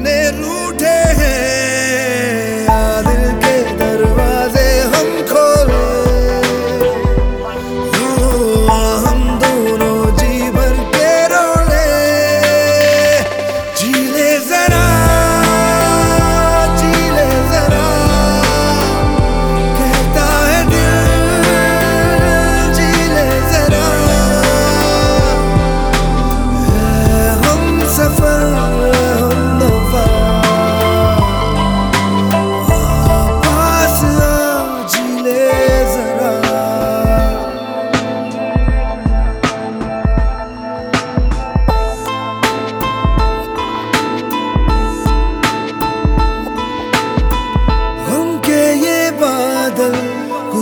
कितने रूठे हैं।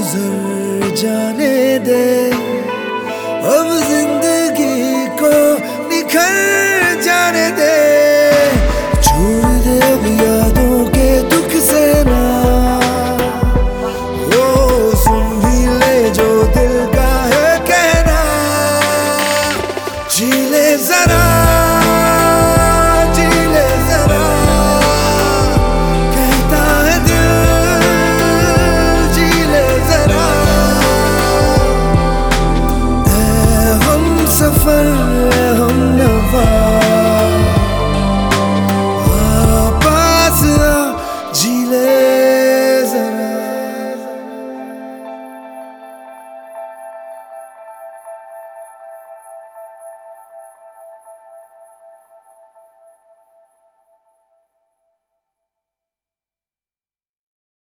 गुजर जाने दे। अब ज़िंदगी को निखर